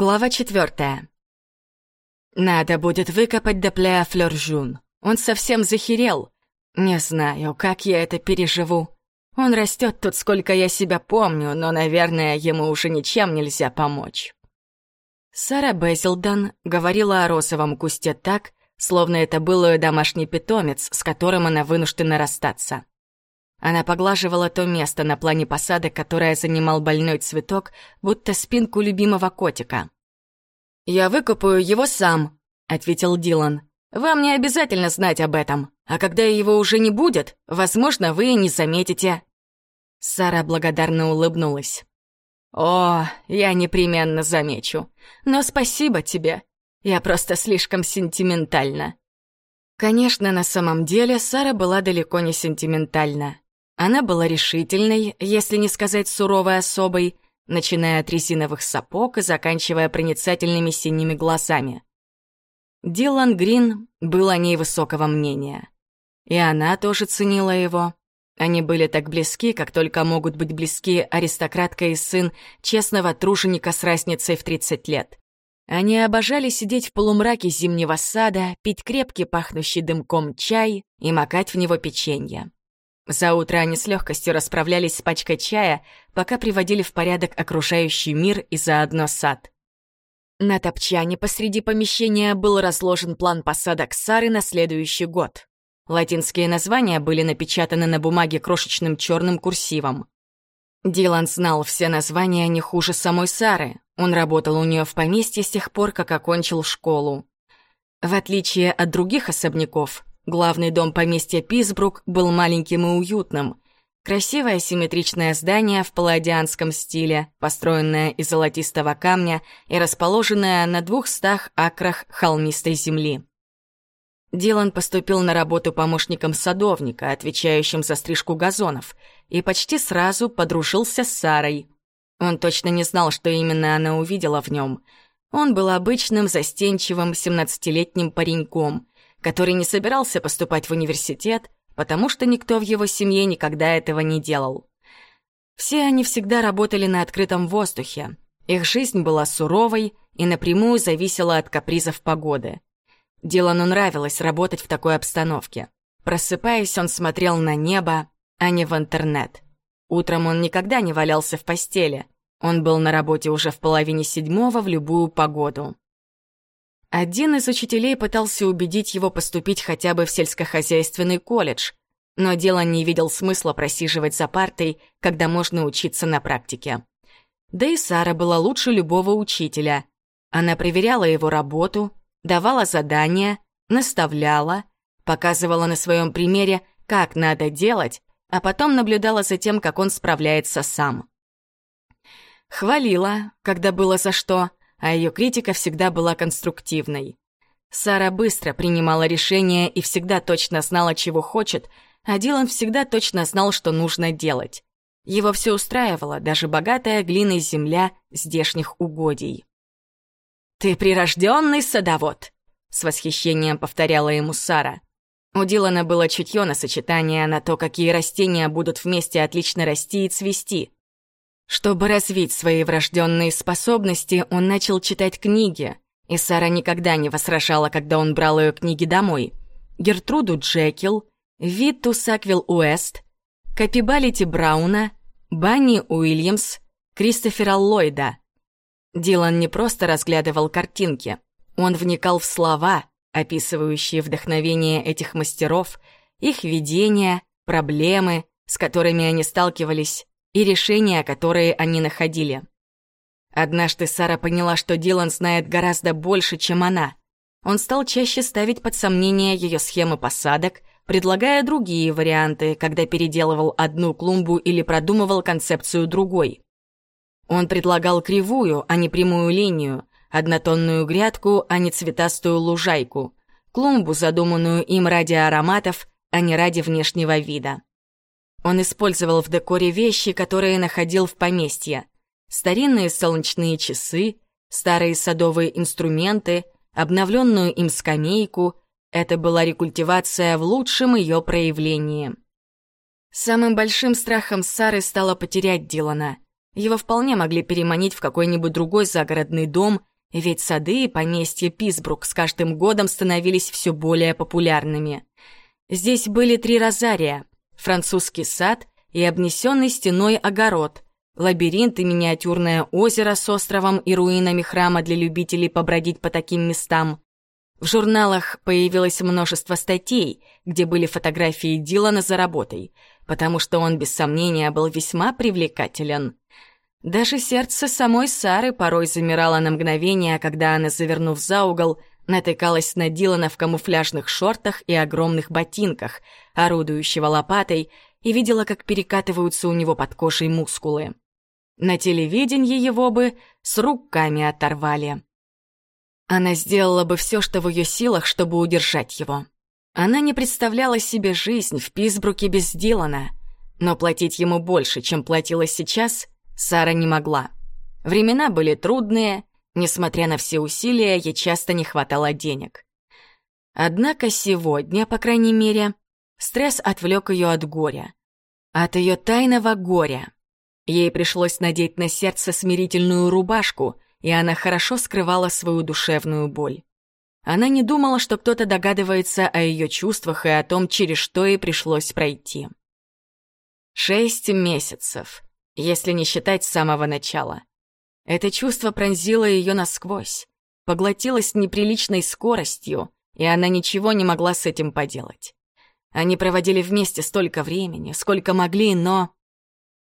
Глава четвертая. Надо будет выкопать Деплея Флёржун. Он совсем захерел. Не знаю, как я это переживу. Он растет тут, сколько я себя помню, но, наверное, ему уже ничем нельзя помочь. Сара Безилдан говорила о розовом кусте так, словно это был ее домашний питомец, с которым она вынуждена расстаться. Она поглаживала то место на плане посадок, которое занимал больной цветок, будто спинку любимого котика. «Я выкопаю его сам», — ответил Дилан. «Вам не обязательно знать об этом, а когда его уже не будет, возможно, вы и не заметите». Сара благодарно улыбнулась. «О, я непременно замечу. Но спасибо тебе. Я просто слишком сентиментальна». Конечно, на самом деле Сара была далеко не сентиментальна. Она была решительной, если не сказать суровой особой, начиная от резиновых сапог и заканчивая проницательными синими глазами. Дилан Грин был о ней высокого мнения. И она тоже ценила его. Они были так близки, как только могут быть близки аристократка и сын честного труженика с разницей в 30 лет. Они обожали сидеть в полумраке зимнего сада, пить крепкий пахнущий дымком чай и макать в него печенье. За утро они с легкостью расправлялись с пачкой чая, пока приводили в порядок окружающий мир и заодно сад. На топчане посреди помещения был разложен план посадок Сары на следующий год. Латинские названия были напечатаны на бумаге крошечным черным курсивом. Дилан знал все названия не хуже самой Сары. Он работал у нее в поместье с тех пор, как окончил школу. В отличие от других особняков, Главный дом поместья Писбрук был маленьким и уютным. Красивое симметричное здание в палладианском стиле, построенное из золотистого камня и расположенное на двухстах акрах холмистой земли. Дилан поступил на работу помощником садовника, отвечающим за стрижку газонов, и почти сразу подружился с Сарой. Он точно не знал, что именно она увидела в нем. Он был обычным, застенчивым, семнадцатилетним пареньком, который не собирался поступать в университет, потому что никто в его семье никогда этого не делал. Все они всегда работали на открытом воздухе. Их жизнь была суровой и напрямую зависела от капризов погоды. Дилану нравилось работать в такой обстановке. Просыпаясь, он смотрел на небо, а не в интернет. Утром он никогда не валялся в постели. Он был на работе уже в половине седьмого в любую погоду. Один из учителей пытался убедить его поступить хотя бы в сельскохозяйственный колледж, но Делан не видел смысла просиживать за партой, когда можно учиться на практике. Да и Сара была лучше любого учителя. Она проверяла его работу, давала задания, наставляла, показывала на своем примере, как надо делать, а потом наблюдала за тем, как он справляется сам. Хвалила, когда было за что, а ее критика всегда была конструктивной. Сара быстро принимала решения и всегда точно знала, чего хочет, а Дилан всегда точно знал, что нужно делать. Его все устраивало, даже богатая глиной земля здешних угодий. «Ты прирожденный садовод!» — с восхищением повторяла ему Сара. У Дилана было чутье на сочетание на то, какие растения будут вместе отлично расти и цвести. Чтобы развить свои врожденные способности, он начал читать книги, и Сара никогда не возражала, когда он брал ее книги домой. Гертруду Джекил, Витту Саквилл Уэст, Капибалити Брауна, Банни Уильямс, Кристофера Ллойда. Дилан не просто разглядывал картинки, он вникал в слова, описывающие вдохновение этих мастеров, их видения, проблемы, с которыми они сталкивались, и решения, которые они находили. Однажды Сара поняла, что Дилан знает гораздо больше, чем она. Он стал чаще ставить под сомнение ее схемы посадок, предлагая другие варианты, когда переделывал одну клумбу или продумывал концепцию другой. Он предлагал кривую, а не прямую линию, однотонную грядку, а не цветастую лужайку, клумбу, задуманную им ради ароматов, а не ради внешнего вида. Он использовал в декоре вещи, которые находил в поместье. Старинные солнечные часы, старые садовые инструменты, обновленную им скамейку. Это была рекультивация в лучшем ее проявлении. Самым большим страхом Сары стало потерять Дилана. Его вполне могли переманить в какой-нибудь другой загородный дом, ведь сады и поместья Писбрук с каждым годом становились все более популярными. Здесь были три розария, французский сад и обнесенный стеной огород, лабиринт и миниатюрное озеро с островом и руинами храма для любителей побродить по таким местам. В журналах появилось множество статей, где были фотографии Дилана за работой, потому что он, без сомнения, был весьма привлекателен. Даже сердце самой Сары порой замирало на мгновение, когда она, завернув за угол, натыкалась на Дилана в камуфляжных шортах и огромных ботинках, орудующего лопатой, и видела, как перекатываются у него под кожей мускулы. На телевидении его бы с руками оторвали. Она сделала бы все, что в ее силах, чтобы удержать его. Она не представляла себе жизнь в Писбруке без Дилана, но платить ему больше, чем платила сейчас, Сара не могла. Времена были трудные, несмотря на все усилия, ей часто не хватало денег. Однако сегодня, по крайней мере, стресс отвлек ее от горя. От ее тайного горя. Ей пришлось надеть на сердце смирительную рубашку — и она хорошо скрывала свою душевную боль. Она не думала, что кто-то догадывается о ее чувствах и о том, через что ей пришлось пройти. Шесть месяцев, если не считать с самого начала. Это чувство пронзило ее насквозь, поглотило с неприличной скоростью, и она ничего не могла с этим поделать. Они проводили вместе столько времени, сколько могли, но...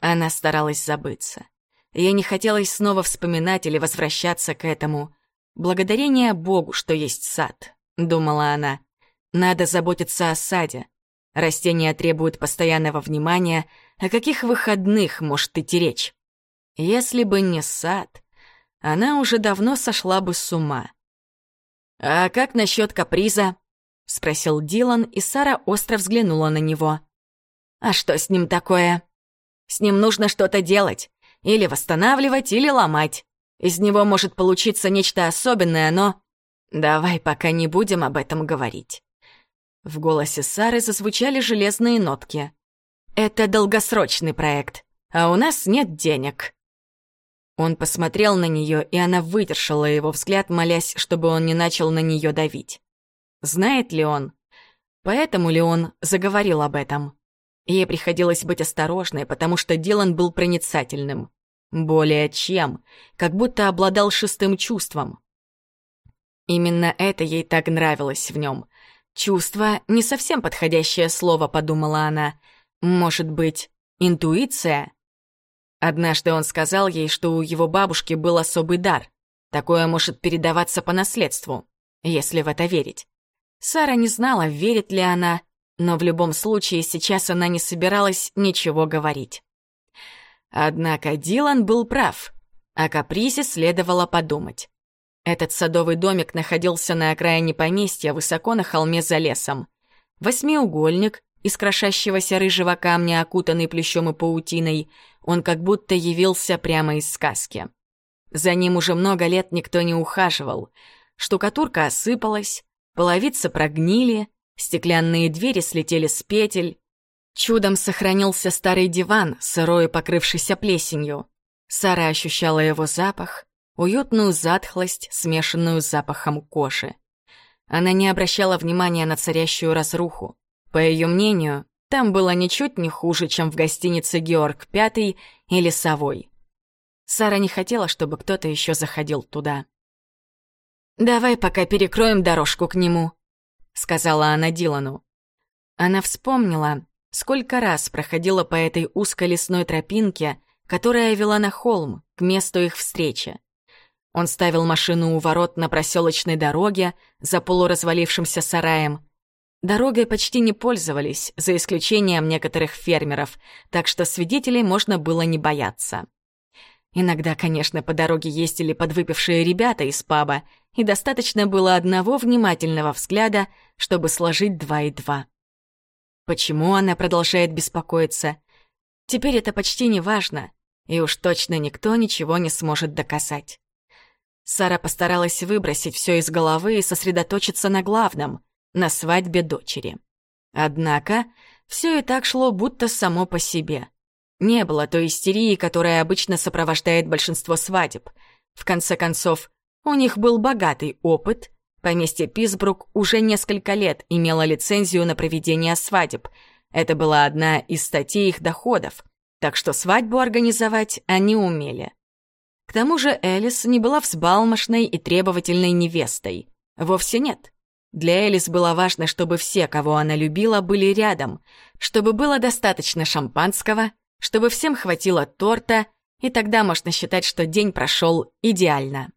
Она старалась забыться. Ей не хотелось снова вспоминать или возвращаться к этому. «Благодарение Богу, что есть сад», — думала она. «Надо заботиться о саде. Растения требуют постоянного внимания. О каких выходных может идти речь? Если бы не сад, она уже давно сошла бы с ума». «А как насчет каприза?» — спросил Дилан, и Сара остро взглянула на него. «А что с ним такое?» «С ним нужно что-то делать. Или восстанавливать, или ломать. Из него может получиться нечто особенное, но... Давай пока не будем об этом говорить. В голосе Сары зазвучали железные нотки. Это долгосрочный проект, а у нас нет денег. Он посмотрел на нее, и она выдержала его взгляд, молясь, чтобы он не начал на нее давить. Знает ли он? Поэтому ли он заговорил об этом? Ей приходилось быть осторожной, потому что Дилан был проницательным. Более чем, как будто обладал шестым чувством. Именно это ей так нравилось в нем. Чувство — не совсем подходящее слово, подумала она. Может быть, интуиция? Однажды он сказал ей, что у его бабушки был особый дар. Такое может передаваться по наследству, если в это верить. Сара не знала, верит ли она, но в любом случае сейчас она не собиралась ничего говорить. Однако Дилан был прав. О капризе следовало подумать. Этот садовый домик находился на окраине поместья, высоко на холме за лесом. Восьмиугольник из крошащегося рыжего камня, окутанный плещом и паутиной, он как будто явился прямо из сказки. За ним уже много лет никто не ухаживал. Штукатурка осыпалась, половицы прогнили, стеклянные двери слетели с петель, Чудом сохранился старый диван, сырой покрывшийся плесенью. Сара ощущала его запах, уютную затхлость, смешанную с запахом кожи. Она не обращала внимания на царящую разруху. По ее мнению, там было ничуть не хуже, чем в гостинице «Георг Пятый» или «Совой». Сара не хотела, чтобы кто-то еще заходил туда. «Давай пока перекроем дорожку к нему», — сказала она Дилану. Она вспомнила, Сколько раз проходила по этой узкой лесной тропинке, которая вела на холм, к месту их встречи. Он ставил машину у ворот на проселочной дороге за полуразвалившимся сараем. Дорогой почти не пользовались, за исключением некоторых фермеров, так что свидетелей можно было не бояться. Иногда, конечно, по дороге ездили подвыпившие ребята из паба, и достаточно было одного внимательного взгляда, чтобы сложить два и два. Почему она продолжает беспокоиться? Теперь это почти не важно, и уж точно никто ничего не сможет доказать. Сара постаралась выбросить все из головы и сосредоточиться на главном — на свадьбе дочери. Однако все и так шло будто само по себе. Не было той истерии, которая обычно сопровождает большинство свадеб. В конце концов, у них был богатый опыт. Поместье Писбрук уже несколько лет имело лицензию на проведение свадеб. Это была одна из статей их доходов, так что свадьбу организовать они умели. К тому же Элис не была взбалмошной и требовательной невестой. Вовсе нет. Для Элис было важно, чтобы все, кого она любила, были рядом, чтобы было достаточно шампанского, чтобы всем хватило торта, и тогда можно считать, что день прошел идеально.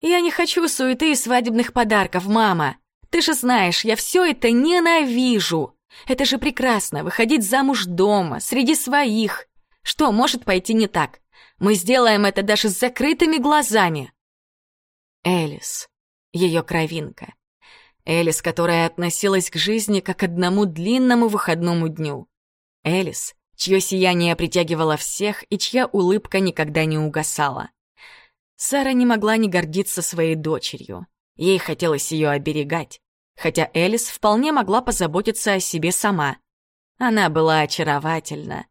«Я не хочу суеты и свадебных подарков, мама. Ты же знаешь, я все это ненавижу. Это же прекрасно, выходить замуж дома, среди своих. Что может пойти не так? Мы сделаем это даже с закрытыми глазами». Элис, ее кровинка. Элис, которая относилась к жизни как к одному длинному выходному дню. Элис, чье сияние притягивало всех и чья улыбка никогда не угасала. Сара не могла не гордиться своей дочерью. Ей хотелось ее оберегать, хотя Элис вполне могла позаботиться о себе сама. Она была очаровательна.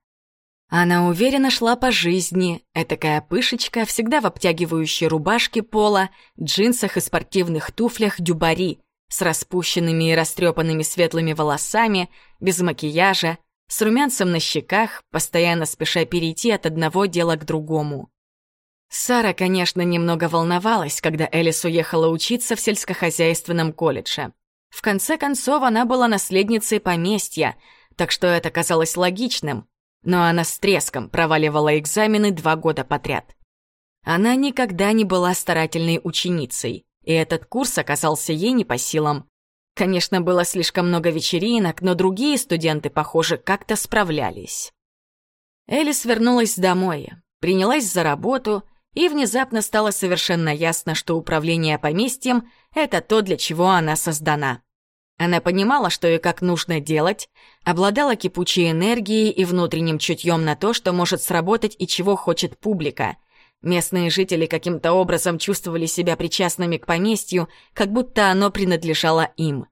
Она уверенно шла по жизни, этакая пышечка, всегда в обтягивающей рубашке пола, джинсах и спортивных туфлях дюбари, с распущенными и растрепанными светлыми волосами, без макияжа, с румянцем на щеках, постоянно спеша перейти от одного дела к другому. Сара, конечно, немного волновалась, когда Элис уехала учиться в сельскохозяйственном колледже. В конце концов, она была наследницей поместья, так что это казалось логичным, но она с треском проваливала экзамены два года подряд. Она никогда не была старательной ученицей, и этот курс оказался ей не по силам. Конечно, было слишком много вечеринок, но другие студенты, похоже, как-то справлялись. Элис вернулась домой, принялась за работу, и внезапно стало совершенно ясно, что управление поместьем — это то, для чего она создана. Она понимала, что и как нужно делать, обладала кипучей энергией и внутренним чутьем на то, что может сработать и чего хочет публика — Местные жители каким-то образом чувствовали себя причастными к поместью, как будто оно принадлежало им.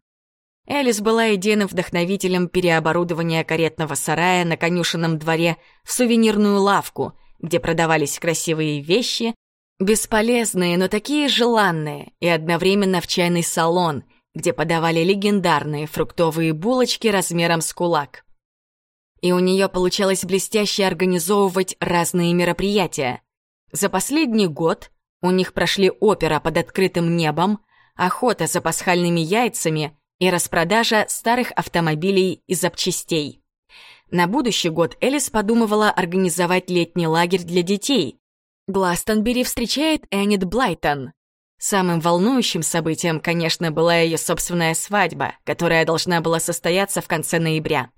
Элис была идейным вдохновителем переоборудования каретного сарая на конюшенном дворе в сувенирную лавку, где продавались красивые вещи, бесполезные, но такие желанные, и одновременно в чайный салон, где подавали легендарные фруктовые булочки размером с кулак. И у нее получалось блестяще организовывать разные мероприятия. За последний год у них прошли опера под открытым небом, охота за пасхальными яйцами и распродажа старых автомобилей и запчастей. На будущий год Элис подумывала организовать летний лагерь для детей. Гластонбери встречает Эннет Блайтон. Самым волнующим событием, конечно, была ее собственная свадьба, которая должна была состояться в конце ноября.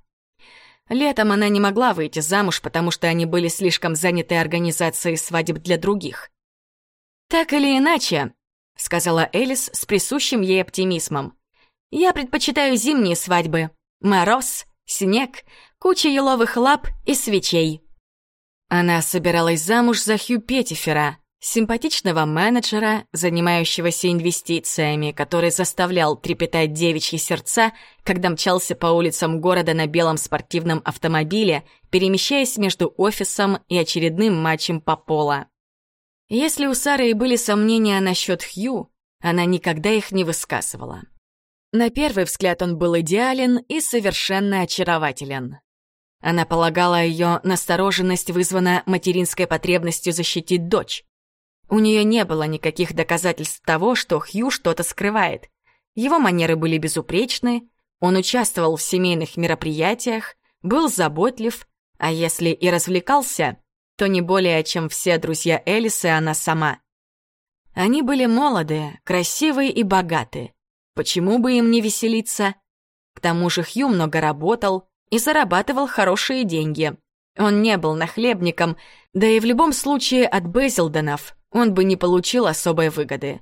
Летом она не могла выйти замуж, потому что они были слишком заняты организацией свадеб для других. «Так или иначе», — сказала Элис с присущим ей оптимизмом, «я предпочитаю зимние свадьбы. Мороз, снег, куча еловых лап и свечей». Она собиралась замуж за Хью Петтифера, Симпатичного менеджера, занимающегося инвестициями, который заставлял трепетать девичьи сердца, когда мчался по улицам города на белом спортивном автомобиле, перемещаясь между офисом и очередным матчем по поло. Если у Сары и были сомнения насчет Хью, она никогда их не высказывала. На первый взгляд он был идеален и совершенно очарователен. Она полагала, ее настороженность вызвана материнской потребностью защитить дочь. У нее не было никаких доказательств того, что Хью что-то скрывает. Его манеры были безупречны, он участвовал в семейных мероприятиях, был заботлив, а если и развлекался, то не более, чем все друзья Элис и она сама. Они были молодые, красивые и богаты. Почему бы им не веселиться? К тому же Хью много работал и зарабатывал хорошие деньги. Он не был нахлебником, да и в любом случае от Безилденов он бы не получил особой выгоды.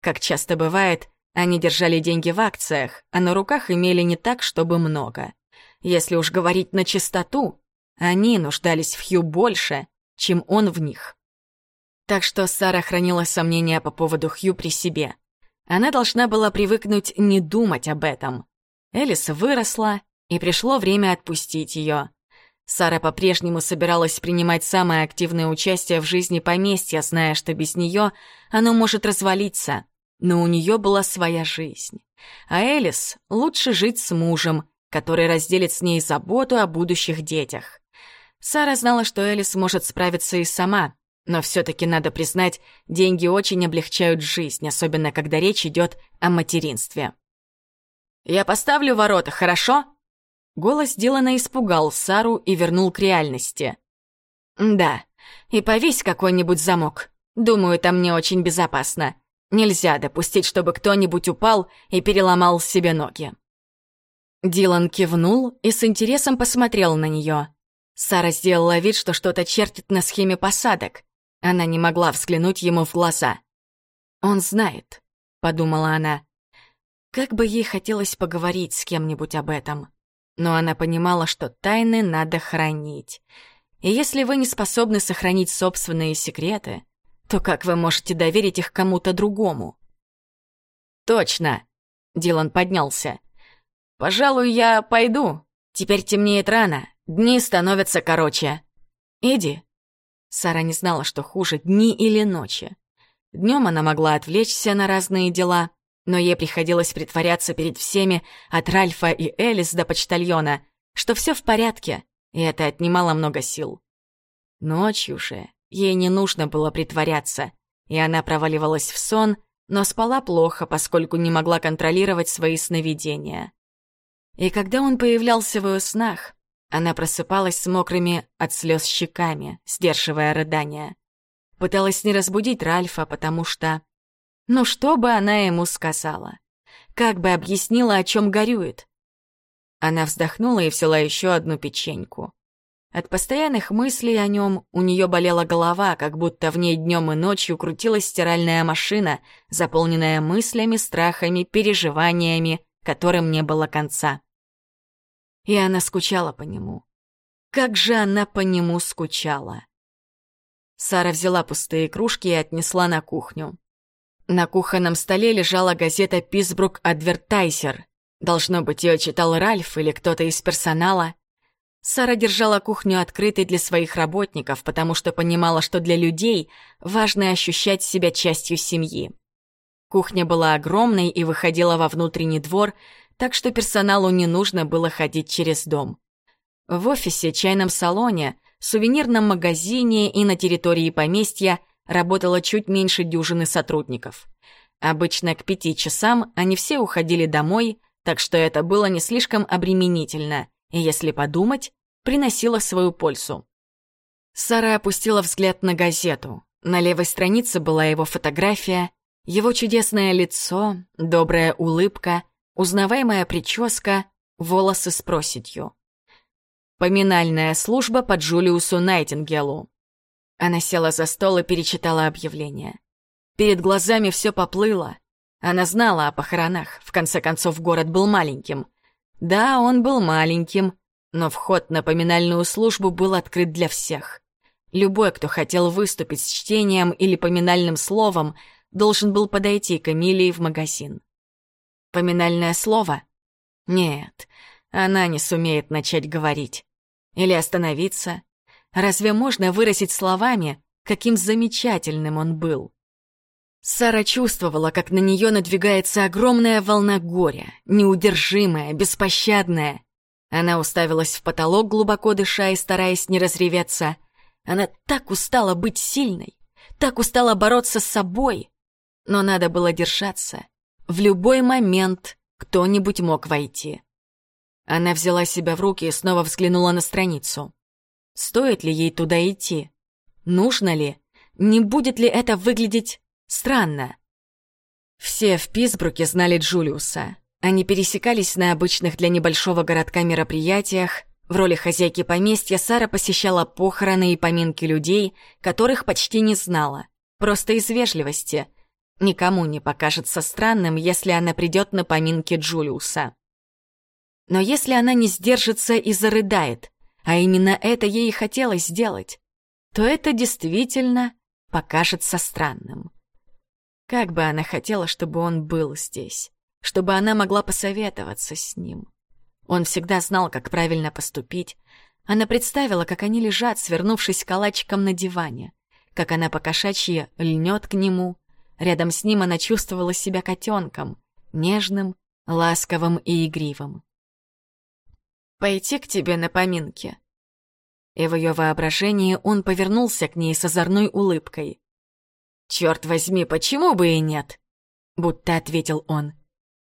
Как часто бывает, они держали деньги в акциях, а на руках имели не так, чтобы много. Если уж говорить на чистоту, они нуждались в Хью больше, чем он в них. Так что Сара хранила сомнения по поводу Хью при себе. Она должна была привыкнуть не думать об этом. Элис выросла, и пришло время отпустить ее. Сара по-прежнему собиралась принимать самое активное участие в жизни поместья, зная, что без нее оно может развалиться. Но у нее была своя жизнь. А Элис лучше жить с мужем, который разделит с ней заботу о будущих детях. Сара знала, что Элис может справиться и сама, но все-таки надо признать, деньги очень облегчают жизнь, особенно когда речь идет о материнстве. «Я поставлю ворота, хорошо?» Голос Дилана испугал Сару и вернул к реальности. «Да, и повесь какой-нибудь замок. Думаю, там не очень безопасно. Нельзя допустить, чтобы кто-нибудь упал и переломал себе ноги». Дилан кивнул и с интересом посмотрел на нее. Сара сделала вид, что что-то чертит на схеме посадок. Она не могла взглянуть ему в глаза. «Он знает», — подумала она. Как бы ей хотелось поговорить с кем-нибудь об этом но она понимала, что тайны надо хранить. И если вы не способны сохранить собственные секреты, то как вы можете доверить их кому-то другому? «Точно!» — Дилан поднялся. «Пожалуй, я пойду. Теперь темнеет рано, дни становятся короче. Иди». Сара не знала, что хуже, дни или ночи. Днем она могла отвлечься на разные дела, но ей приходилось притворяться перед всеми, от Ральфа и Элис до почтальона, что все в порядке, и это отнимало много сил. Ночью же ей не нужно было притворяться, и она проваливалась в сон, но спала плохо, поскольку не могла контролировать свои сновидения. И когда он появлялся в ее снах, она просыпалась с мокрыми от слез щеками, сдерживая рыдания. Пыталась не разбудить Ральфа, потому что ну что бы она ему сказала? Как бы объяснила, о чем горюет? Она вздохнула и взяла еще одну печеньку. От постоянных мыслей о нем у нее болела голова, как будто в ней днем и ночью крутилась стиральная машина, заполненная мыслями, страхами, переживаниями, которым не было конца. И она скучала по нему. Как же она по нему скучала! Сара взяла пустые кружки и отнесла на кухню. На кухонном столе лежала газета «Писбрук Адвертайзер». Должно быть, ее читал Ральф или кто-то из персонала. Сара держала кухню открытой для своих работников, потому что понимала, что для людей важно ощущать себя частью семьи. Кухня была огромной и выходила во внутренний двор, так что персоналу не нужно было ходить через дом. В офисе, чайном салоне, сувенирном магазине и на территории поместья работало чуть меньше дюжины сотрудников. Обычно к пяти часам они все уходили домой, так что это было не слишком обременительно, и, если подумать, приносило свою пользу. Сара опустила взгляд на газету. На левой странице была его фотография, его чудесное лицо, добрая улыбка, узнаваемая прическа, волосы с проседью. Поминальная служба по Джулиусу Найтингелу. Она села за стол и перечитала объявление. Перед глазами все поплыло. Она знала о похоронах, в конце концов город был маленьким. Да, он был маленьким, но вход на поминальную службу был открыт для всех. Любой, кто хотел выступить с чтением или поминальным словом, должен был подойти к Эмилии в магазин. Поминальное слово? Нет, она не сумеет начать говорить. Или остановиться, Разве можно выразить словами, каким замечательным он был? Сара чувствовала, как на нее надвигается огромная волна горя, неудержимая, беспощадная. Она уставилась в потолок, глубоко дыша и стараясь не разреветься. Она так устала быть сильной, так устала бороться с собой. Но надо было держаться. В любой момент кто-нибудь мог войти. Она взяла себя в руки и снова взглянула на страницу. Стоит ли ей туда идти? Нужно ли? Не будет ли это выглядеть странно? Все в Писбруке знали Джулиуса. Они пересекались на обычных для небольшого городка мероприятиях. В роли хозяйки поместья Сара посещала похороны и поминки людей, которых почти не знала. Просто из вежливости. Никому не покажется странным, если она придет на поминки Джулиуса. Но если она не сдержится и зарыдает, а именно это ей и хотелось сделать, то это действительно покажется странным. Как бы она хотела, чтобы он был здесь, чтобы она могла посоветоваться с ним. Он всегда знал, как правильно поступить, Она представила, как они лежат, свернувшись калачиком на диване, как она покошачьи льнет к нему. Рядом с ним она чувствовала себя котенком, нежным, ласковым и игривым. «Пойти к тебе на поминки?» И в ее воображении он повернулся к ней с озорной улыбкой. «Черт возьми, почему бы и нет?» Будто ответил он.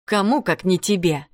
«Кому, как не тебе?»